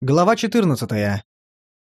Глава 14.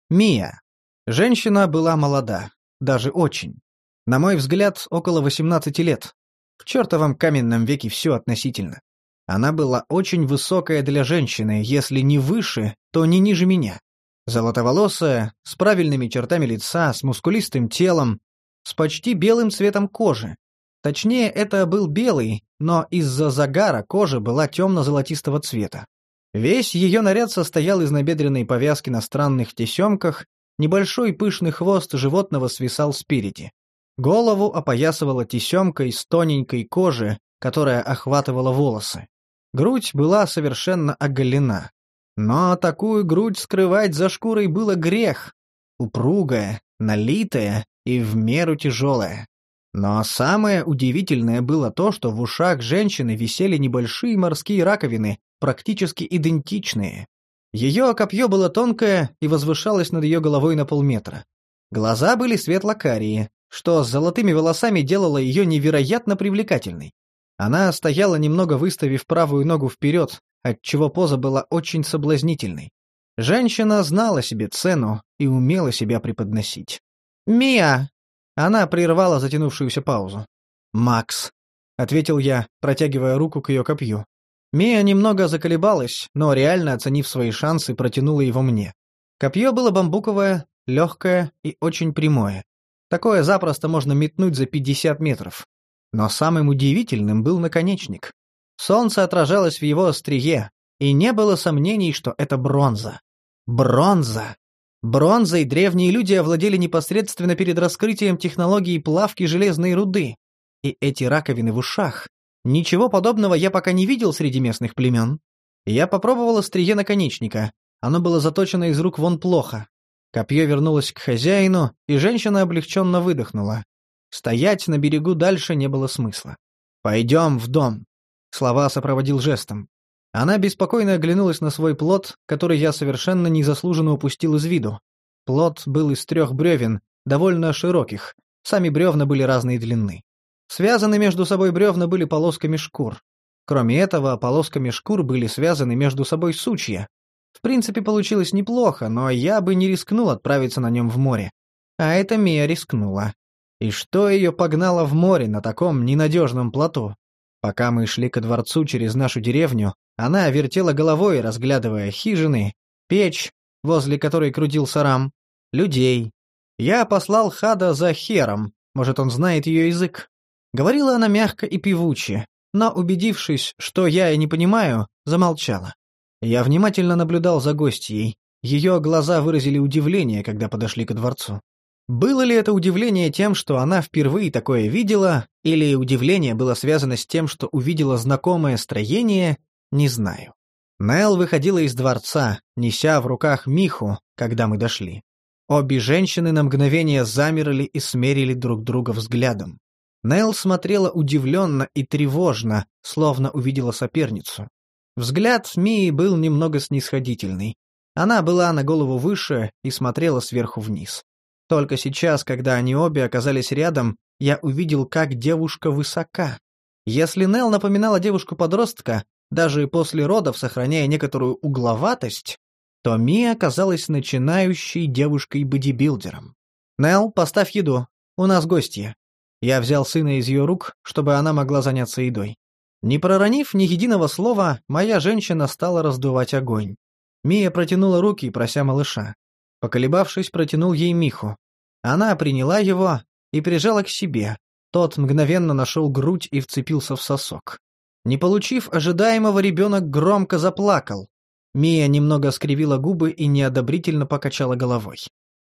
Мия. Женщина была молода, даже очень. На мой взгляд, около 18 лет. В чертовом каменном веке все относительно. Она была очень высокая для женщины, если не выше, то не ниже меня. Золотоволосая, с правильными чертами лица, с мускулистым телом, с почти белым цветом кожи. Точнее, это был белый, но из-за загара кожа была темно-золотистого цвета. Весь ее наряд состоял из набедренной повязки на странных тесемках, небольшой пышный хвост животного свисал спереди. Голову опоясывала тесемка из тоненькой кожи, которая охватывала волосы. Грудь была совершенно оголена. Но такую грудь скрывать за шкурой было грех. Упругая, налитая и в меру тяжелая. Но самое удивительное было то, что в ушах женщины висели небольшие морские раковины, практически идентичные. Ее копье было тонкое и возвышалось над ее головой на полметра. Глаза были светло-карие, что с золотыми волосами делало ее невероятно привлекательной. Она стояла немного выставив правую ногу вперед, отчего поза была очень соблазнительной. Женщина знала себе цену и умела себя преподносить. «Мия!» Она прервала затянувшуюся паузу. «Макс», — ответил я, протягивая руку к ее копью. Мия немного заколебалась, но реально оценив свои шансы, протянула его мне. Копье было бамбуковое, легкое и очень прямое. Такое запросто можно метнуть за 50 метров. Но самым удивительным был наконечник. Солнце отражалось в его острие, и не было сомнений, что это бронза. Бронза! Бронзой древние люди овладели непосредственно перед раскрытием технологии плавки железной руды. И эти раковины в ушах. Ничего подобного я пока не видел среди местных племен. Я попробовал острие наконечника. Оно было заточено из рук вон плохо. Копье вернулось к хозяину, и женщина облегченно выдохнула. Стоять на берегу дальше не было смысла. «Пойдем в дом», — слова сопроводил жестом. Она беспокойно оглянулась на свой плод, который я совершенно незаслуженно упустил из виду. Плод был из трех бревен, довольно широких, сами бревна были разной длины. Связаны между собой бревна были полосками шкур. Кроме этого, полосками шкур были связаны между собой сучья. В принципе, получилось неплохо, но я бы не рискнул отправиться на нем в море. А это Мия рискнула. И что ее погнало в море на таком ненадежном плоту? Пока мы шли ко дворцу через нашу деревню, она вертела головой, разглядывая хижины, печь, возле которой крутился рам, людей. Я послал Хада за Хером, может, он знает ее язык. Говорила она мягко и певуче, но, убедившись, что я и не понимаю, замолчала. Я внимательно наблюдал за гостьей. Ее глаза выразили удивление, когда подошли ко дворцу. Было ли это удивление тем, что она впервые такое видела, или удивление было связано с тем, что увидела знакомое строение не знаю. Нел выходила из дворца, неся в руках Миху, когда мы дошли. Обе женщины на мгновение замерли и смерили друг друга взглядом. Нел смотрела удивленно и тревожно, словно увидела соперницу. Взгляд Мии был немного снисходительный. Она была на голову выше и смотрела сверху вниз. Только сейчас, когда они обе оказались рядом, я увидел, как девушка высока. Если Нел напоминала девушку-подростка, даже после родов сохраняя некоторую угловатость, то Ми оказалась начинающей девушкой-бодибилдером. «Нелл, поставь еду. У нас гостья». Я взял сына из ее рук, чтобы она могла заняться едой. Не проронив ни единого слова, моя женщина стала раздувать огонь. Мия протянула руки, прося малыша. Поколебавшись, протянул ей Миху. Она приняла его и прижала к себе. Тот мгновенно нашел грудь и вцепился в сосок. Не получив ожидаемого, ребенок громко заплакал. Мия немного скривила губы и неодобрительно покачала головой.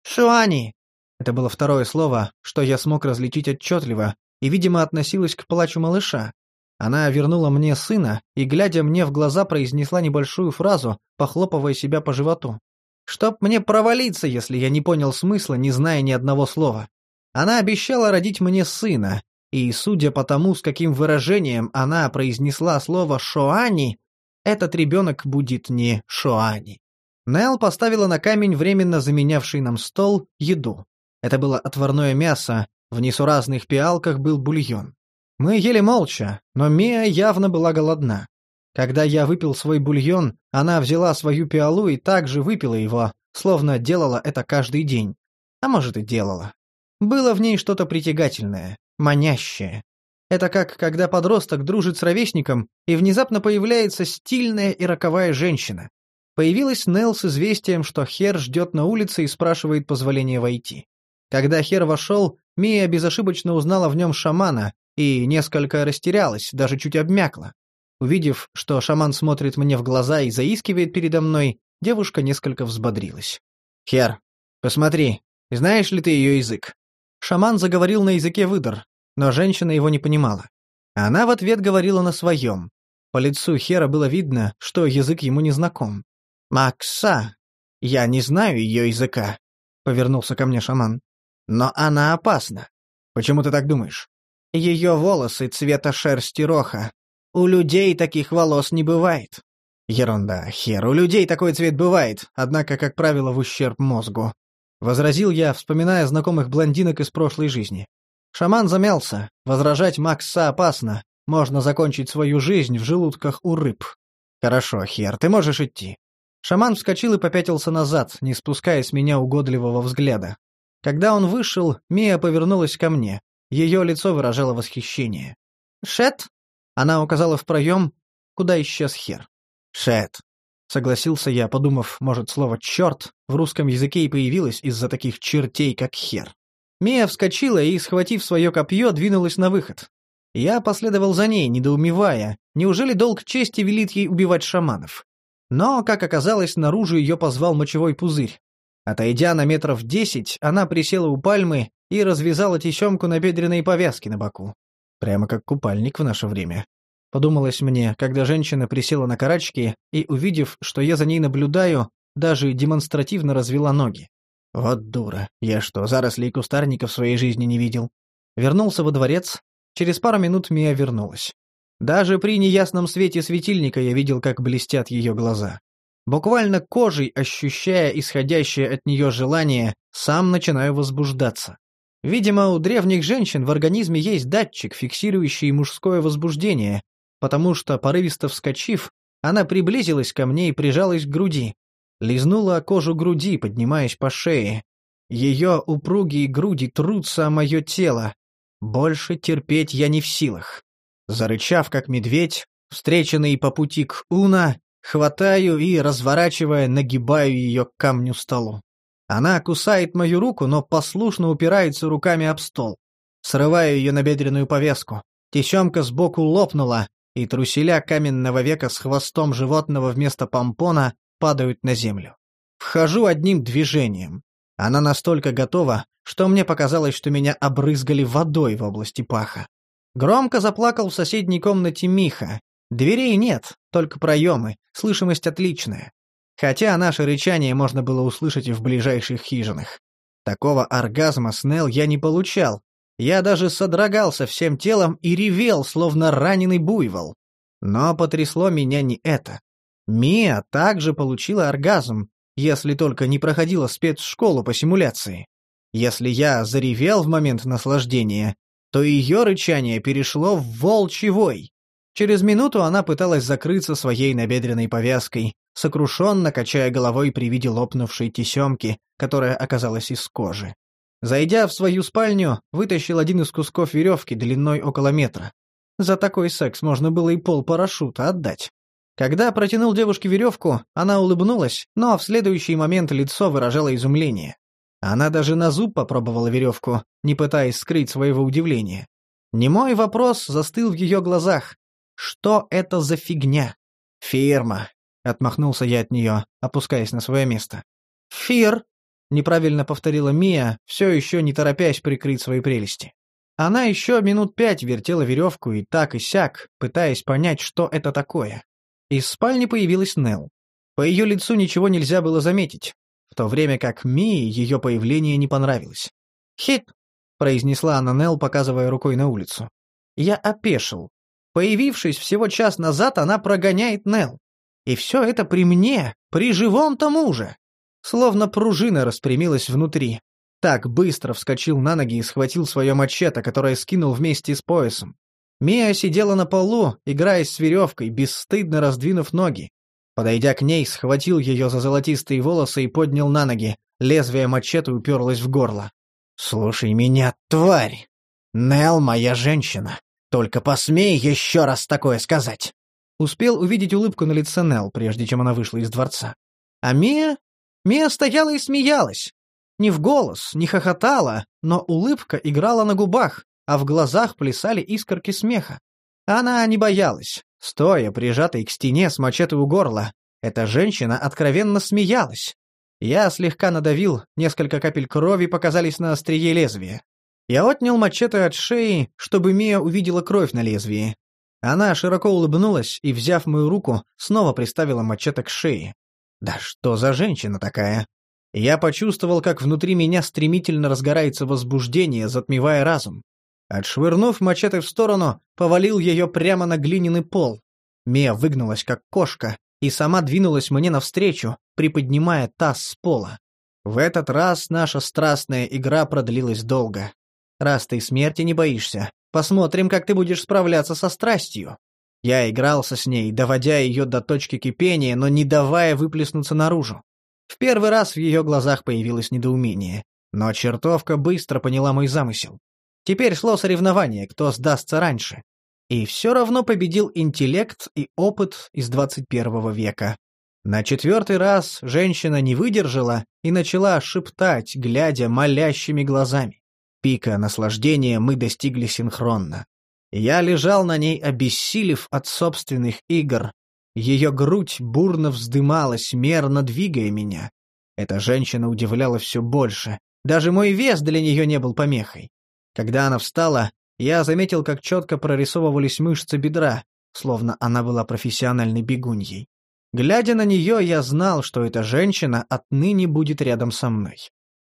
«Шуани!» Это было второе слово, что я смог различить отчетливо, и, видимо, относилось к плачу малыша. Она вернула мне сына и, глядя мне в глаза, произнесла небольшую фразу, похлопывая себя по животу. «Чтоб мне провалиться, если я не понял смысла, не зная ни одного слова. Она обещала родить мне сына, и, судя по тому, с каким выражением она произнесла слово «шоани», этот ребенок будет не Шоани. Нел поставила на камень, временно заменявший нам стол, еду. Это было отварное мясо, в несуразных пиалках был бульон. Мы ели молча, но Мия явно была голодна. Когда я выпил свой бульон, она взяла свою пиалу и также выпила его, словно делала это каждый день. А может и делала. Было в ней что-то притягательное, манящее. Это как когда подросток дружит с ровесником, и внезапно появляется стильная и роковая женщина. Появилась Нелл с известием, что Хер ждет на улице и спрашивает позволения войти. Когда Хер вошел, Мия безошибочно узнала в нем шамана и несколько растерялась, даже чуть обмякла. Увидев, что шаман смотрит мне в глаза и заискивает передо мной, девушка несколько взбодрилась. «Хер, посмотри, знаешь ли ты ее язык?» Шаман заговорил на языке выдор, но женщина его не понимала. Она в ответ говорила на своем. По лицу Хера было видно, что язык ему не знаком. «Макса, я не знаю ее языка», — повернулся ко мне шаман. «Но она опасна. Почему ты так думаешь?» «Ее волосы цвета шерсти роха, у людей таких волос не бывает. Ерунда, хер, у людей такой цвет бывает, однако, как правило, в ущерб мозгу. Возразил я, вспоминая знакомых блондинок из прошлой жизни. Шаман замялся. Возражать Макса опасно. Можно закончить свою жизнь в желудках у рыб. Хорошо, хер, ты можешь идти. Шаман вскочил и попятился назад, не спуская с меня угодливого взгляда. Когда он вышел, Мия повернулась ко мне. Ее лицо выражало восхищение. «Шет?» Она указала в проем, куда исчез хер. «Шет», — согласился я, подумав, может, слово «черт» в русском языке и появилось из-за таких чертей, как хер. Мия вскочила и, схватив свое копье, двинулась на выход. Я последовал за ней, недоумевая, неужели долг чести велит ей убивать шаманов? Но, как оказалось, наружу ее позвал мочевой пузырь. Отойдя на метров десять, она присела у пальмы и развязала тесемку на бедренной повязке на боку. Прямо как купальник в наше время. Подумалось мне, когда женщина присела на карачки и, увидев, что я за ней наблюдаю, даже демонстративно развела ноги. Вот дура. Я что, зарослей кустарника в своей жизни не видел? Вернулся во дворец. Через пару минут Мия вернулась. Даже при неясном свете светильника я видел, как блестят ее глаза. Буквально кожей ощущая исходящее от нее желание, сам начинаю возбуждаться. Видимо, у древних женщин в организме есть датчик, фиксирующий мужское возбуждение, потому что, порывисто вскочив, она приблизилась ко мне и прижалась к груди. Лизнула кожу груди, поднимаясь по шее. Ее упругие груди трутся о мое тело. Больше терпеть я не в силах. Зарычав, как медведь, встреченный по пути к Уна, хватаю и, разворачивая, нагибаю ее к камню столу. Она кусает мою руку, но послушно упирается руками об стол. Срываю ее на бедренную повязку. Тесемка сбоку лопнула, и труселя каменного века с хвостом животного вместо помпона падают на землю. Вхожу одним движением. Она настолько готова, что мне показалось, что меня обрызгали водой в области паха. Громко заплакал в соседней комнате Миха. Дверей нет, только проемы, слышимость отличная хотя наше рычание можно было услышать и в ближайших хижинах. Такого оргазма с Нел я не получал. Я даже содрогался всем телом и ревел, словно раненый буйвол. Но потрясло меня не это. Мия также получила оргазм, если только не проходила спецшколу по симуляции. Если я заревел в момент наслаждения, то ее рычание перешло в волчий вой. Через минуту она пыталась закрыться своей набедренной повязкой, сокрушенно качая головой при виде лопнувшей тесемки, которая оказалась из кожи. Зайдя в свою спальню, вытащил один из кусков веревки длиной около метра. За такой секс можно было и пол парашюта отдать. Когда протянул девушке веревку, она улыбнулась, но в следующий момент лицо выражало изумление. Она даже на зуб попробовала веревку, не пытаясь скрыть своего удивления. Немой вопрос застыл в ее глазах, что это за фигня? Фирма. Отмахнулся я от нее, опускаясь на свое место. Фир. Неправильно повторила Мия, все еще не торопясь прикрыть свои прелести. Она еще минут пять вертела веревку и так и сяк, пытаясь понять, что это такое. Из спальни появилась Нелл. По ее лицу ничего нельзя было заметить, в то время как Мии ее появление не понравилось. «Хит!» — произнесла она Нелл, показывая рукой на улицу. Я опешил, Появившись всего час назад, она прогоняет Нел. И все это при мне, при живом-то муже. Словно пружина распрямилась внутри. Так быстро вскочил на ноги и схватил свое мачете, которое скинул вместе с поясом. Мия сидела на полу, играя с веревкой, бесстыдно раздвинув ноги. Подойдя к ней, схватил ее за золотистые волосы и поднял на ноги. Лезвие мачете уперлось в горло. «Слушай меня, тварь! Нел моя женщина. Только посмей еще раз такое сказать!» Успел увидеть улыбку на лице Нел, прежде чем она вышла из дворца. А Мия? Мия стояла и смеялась. Не в голос, не хохотала, но улыбка играла на губах, а в глазах плясали искорки смеха. Она не боялась. Стоя, прижатой к стене с мачете у горла, эта женщина откровенно смеялась. Я слегка надавил, несколько капель крови показались на острие лезвия. Я отнял мачете от шеи, чтобы Мия увидела кровь на лезвии. Она широко улыбнулась и, взяв мою руку, снова приставила мачете к шее. Да что за женщина такая? Я почувствовал, как внутри меня стремительно разгорается возбуждение, затмевая разум. Отшвырнув мачете в сторону, повалил ее прямо на глиняный пол. Мия выгнулась, как кошка, и сама двинулась мне навстречу, приподнимая таз с пола. В этот раз наша страстная игра продлилась долго. Раз ты смерти не боишься, посмотрим, как ты будешь справляться со страстью. Я игрался с ней, доводя ее до точки кипения, но не давая выплеснуться наружу. В первый раз в ее глазах появилось недоумение, но чертовка быстро поняла мой замысел. Теперь шло соревнование, кто сдастся раньше. И все равно победил интеллект и опыт из 21 века. На четвертый раз женщина не выдержала и начала шептать, глядя молящими глазами. Пика наслаждения мы достигли синхронно. Я лежал на ней, обессилев от собственных игр. Ее грудь бурно вздымалась, мерно двигая меня. Эта женщина удивляла все больше. Даже мой вес для нее не был помехой. Когда она встала, я заметил, как четко прорисовывались мышцы бедра, словно она была профессиональной бегуньей. Глядя на нее, я знал, что эта женщина отныне будет рядом со мной.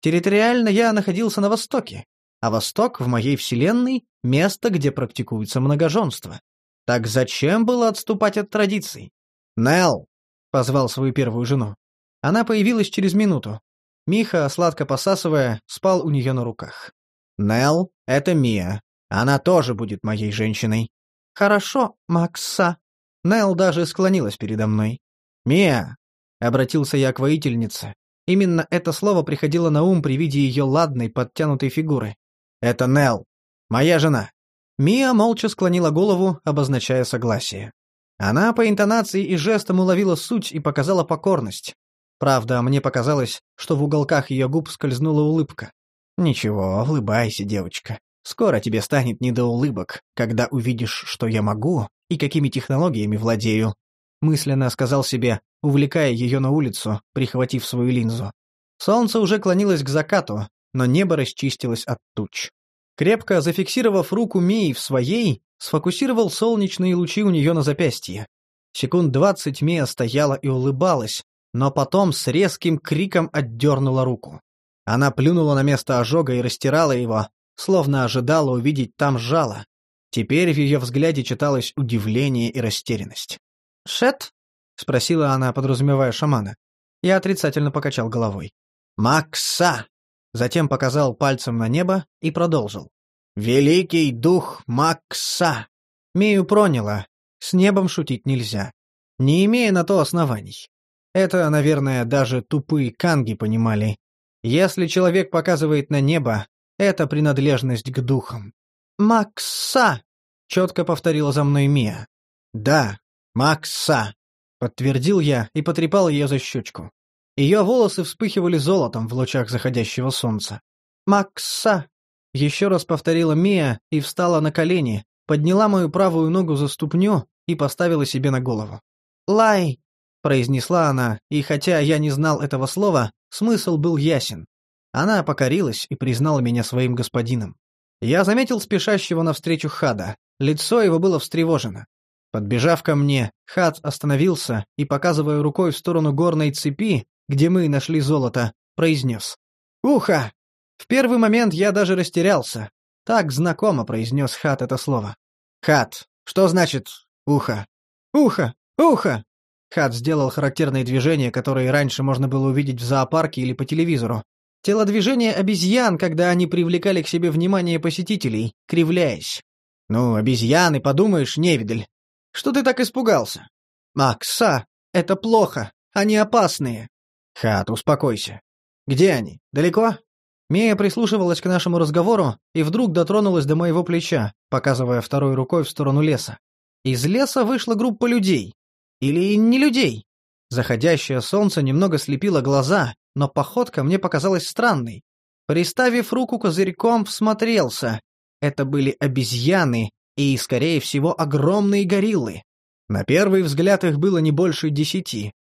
Территориально я находился на Востоке, а Восток в моей вселенной — место, где практикуется многоженство. Так зачем было отступать от традиций? «Нелл!» — позвал свою первую жену. Она появилась через минуту. Миха, сладко посасывая, спал у нее на руках. «Нелл, это Мия. Она тоже будет моей женщиной». «Хорошо, Макса». Нелл даже склонилась передо мной. «Мия!» — обратился я к воительнице. Именно это слово приходило на ум при виде ее ладной, подтянутой фигуры. «Это Нелл. Моя жена». Мия молча склонила голову, обозначая согласие. Она по интонации и жестам уловила суть и показала покорность. Правда, мне показалось, что в уголках ее губ скользнула улыбка. «Ничего, улыбайся, девочка. Скоро тебе станет не до улыбок, когда увидишь, что я могу и какими технологиями владею», мысленно сказал себе, увлекая ее на улицу, прихватив свою линзу. Солнце уже клонилось к закату, но небо расчистилось от туч. Крепко зафиксировав руку Мии в своей, сфокусировал солнечные лучи у нее на запястье. Секунд двадцать Мия стояла и улыбалась, но потом с резким криком отдернула руку. Она плюнула на место ожога и растирала его, словно ожидала увидеть там жало. Теперь в ее взгляде читалось удивление и растерянность. «Шет?» — спросила она, подразумевая шамана. Я отрицательно покачал головой. «Макса!» Затем показал пальцем на небо и продолжил. «Великий дух Макса!» Мию проняло. С небом шутить нельзя. Не имея на то оснований. Это, наверное, даже тупые канги понимали, если человек показывает на небо, это принадлежность к духам. «Макса!» — четко повторила за мной Мия. «Да, Макса!» — подтвердил я и потрепал ее за щечку. Ее волосы вспыхивали золотом в лучах заходящего солнца. «Макса!» — еще раз повторила Мия и встала на колени, подняла мою правую ногу за ступню и поставила себе на голову. «Лай!» — произнесла она, и хотя я не знал этого слова, Смысл был ясен. Она покорилась и признала меня своим господином. Я заметил спешащего навстречу Хада. Лицо его было встревожено. Подбежав ко мне, Хад остановился и, показывая рукой в сторону горной цепи, где мы нашли золото, произнес. «Ухо!» В первый момент я даже растерялся. Так знакомо произнес Хад это слово. «Хад, что значит «ухо»?» «Ухо! Ухо!» Хат сделал характерные движения, которые раньше можно было увидеть в зоопарке или по телевизору. Телодвижения обезьян, когда они привлекали к себе внимание посетителей, кривляясь. «Ну, обезьяны, подумаешь, невидаль. Что ты так испугался?» «Макса, это плохо. Они опасные». «Хат, успокойся. Где они? Далеко?» Мия прислушивалась к нашему разговору и вдруг дотронулась до моего плеча, показывая второй рукой в сторону леса. Из леса вышла группа людей. Или не людей. Заходящее солнце немного слепило глаза, но походка мне показалась странной. Приставив руку козырьком, всмотрелся. Это были обезьяны и, скорее всего, огромные гориллы. На первый взгляд их было не больше десяти.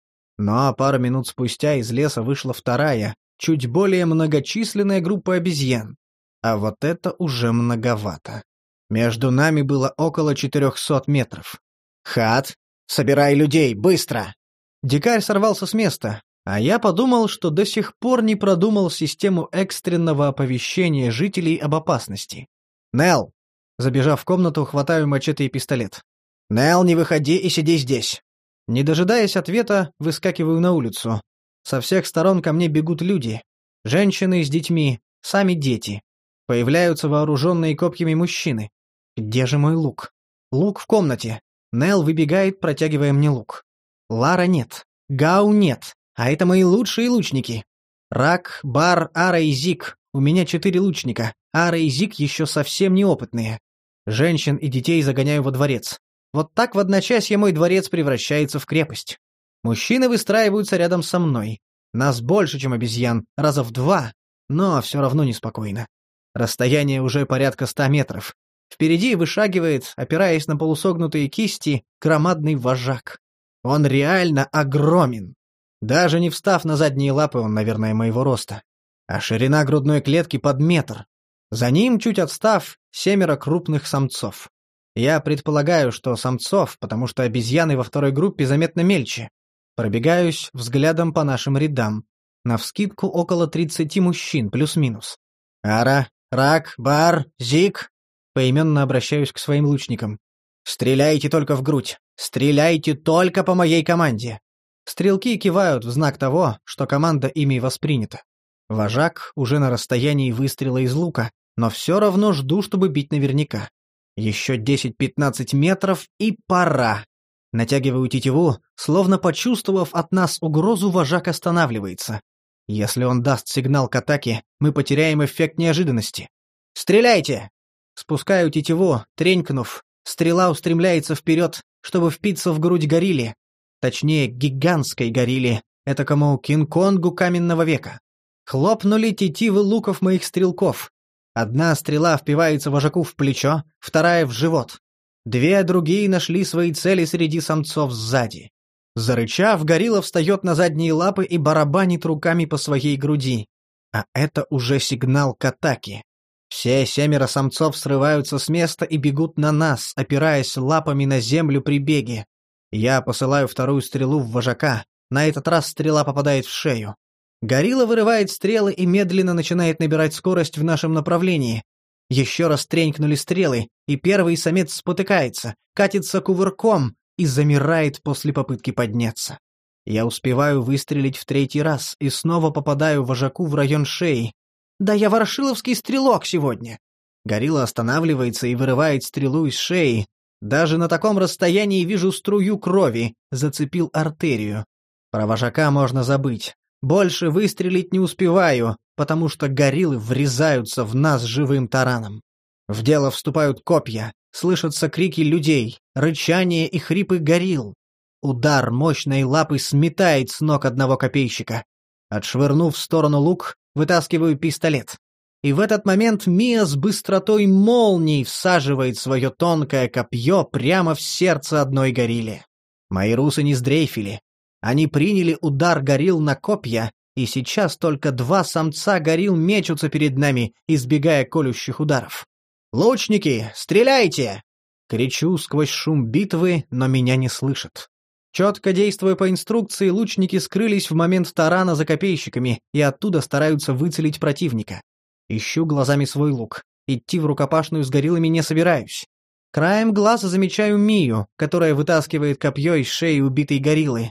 Но пару минут спустя из леса вышла вторая, чуть более многочисленная группа обезьян. А вот это уже многовато. Между нами было около четырехсот метров. «Хат, собирай людей, быстро!» Дикарь сорвался с места, а я подумал, что до сих пор не продумал систему экстренного оповещения жителей об опасности. «Нелл!» Забежав в комнату, хватаю мачете и пистолет. «Нелл, не выходи и сиди здесь!» Не дожидаясь ответа, выскакиваю на улицу. Со всех сторон ко мне бегут люди. Женщины с детьми, сами дети. Появляются вооруженные копьями мужчины. Где же мой лук? Лук в комнате. Нел выбегает, протягивая мне лук. Лара нет. Гау нет. А это мои лучшие лучники. Рак, Бар, Ара и Зик. У меня четыре лучника. Ара и Зик еще совсем неопытные. Женщин и детей загоняю во дворец. Вот так в одночасье мой дворец превращается в крепость. Мужчины выстраиваются рядом со мной. Нас больше, чем обезьян, раза в два, но все равно неспокойно. Расстояние уже порядка ста метров. Впереди вышагивает, опираясь на полусогнутые кисти, громадный вожак. Он реально огромен. Даже не встав на задние лапы, он, наверное, моего роста. А ширина грудной клетки под метр. За ним, чуть отстав, семеро крупных самцов. Я предполагаю, что самцов, потому что обезьяны во второй группе заметно мельче. Пробегаюсь взглядом по нашим рядам. Навскидку около тридцати мужчин, плюс-минус. Ара, Рак, Бар, Зик. Поименно обращаюсь к своим лучникам. Стреляйте только в грудь. Стреляйте только по моей команде. Стрелки кивают в знак того, что команда ими воспринята. Вожак уже на расстоянии выстрела из лука, но все равно жду, чтобы бить наверняка. Еще 10-15 метров и пора. Натягиваю тетиву, словно почувствовав от нас угрозу, вожак останавливается. Если он даст сигнал к атаке, мы потеряем эффект неожиданности. «Стреляйте!» Спускаю тетиву, тренькнув. Стрела устремляется вперед, чтобы впиться в грудь горилле. Точнее, гигантской горилле, этакому Кинг-Конгу каменного века. Хлопнули тетивы луков моих стрелков. Одна стрела впивается вожаку в плечо, вторая — в живот. Две другие нашли свои цели среди самцов сзади. Зарычав, горилла встает на задние лапы и барабанит руками по своей груди. А это уже сигнал к атаке. Все семеро самцов срываются с места и бегут на нас, опираясь лапами на землю при беге. Я посылаю вторую стрелу в вожака. На этот раз стрела попадает в шею. Горилла вырывает стрелы и медленно начинает набирать скорость в нашем направлении. Еще раз тренькнули стрелы, и первый самец спотыкается, катится кувырком и замирает после попытки подняться. Я успеваю выстрелить в третий раз и снова попадаю вожаку в район шеи. Да я ворошиловский стрелок сегодня. Горилла останавливается и вырывает стрелу из шеи, даже на таком расстоянии вижу струю крови, зацепил артерию. Про вожака можно забыть. Больше выстрелить не успеваю, потому что гориллы врезаются в нас живым тараном. В дело вступают копья, слышатся крики людей, рычание и хрипы горилл. Удар мощной лапы сметает с ног одного копейщика. Отшвырнув в сторону лук, вытаскиваю пистолет. И в этот момент Мия с быстротой молний всаживает свое тонкое копье прямо в сердце одной горилле. Мои русы не сдрейфили. Они приняли удар горилл на копья, и сейчас только два самца горилл мечутся перед нами, избегая колющих ударов. «Лучники, стреляйте!» Кричу сквозь шум битвы, но меня не слышат. Четко действуя по инструкции, лучники скрылись в момент тарана за копейщиками и оттуда стараются выцелить противника. Ищу глазами свой лук. Идти в рукопашную с гориллами не собираюсь. Краем глаза замечаю Мию, которая вытаскивает копье из шеи убитой гориллы.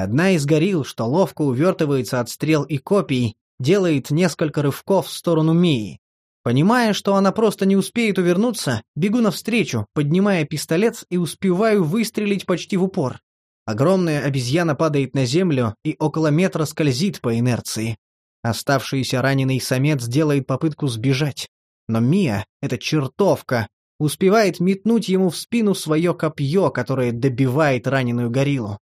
Одна из горилл, что ловко увертывается от стрел и копий, делает несколько рывков в сторону Мии. Понимая, что она просто не успеет увернуться, бегу навстречу, поднимая пистолет и успеваю выстрелить почти в упор. Огромная обезьяна падает на землю и около метра скользит по инерции. Оставшийся раненый самец делает попытку сбежать. Но Мия, эта чертовка, успевает метнуть ему в спину свое копье, которое добивает раненую гориллу.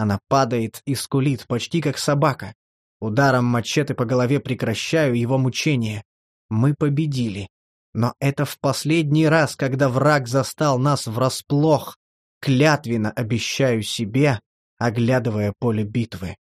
Она падает и скулит, почти как собака. Ударом мачете по голове прекращаю его мучение. Мы победили. Но это в последний раз, когда враг застал нас врасплох. Клятвенно обещаю себе, оглядывая поле битвы.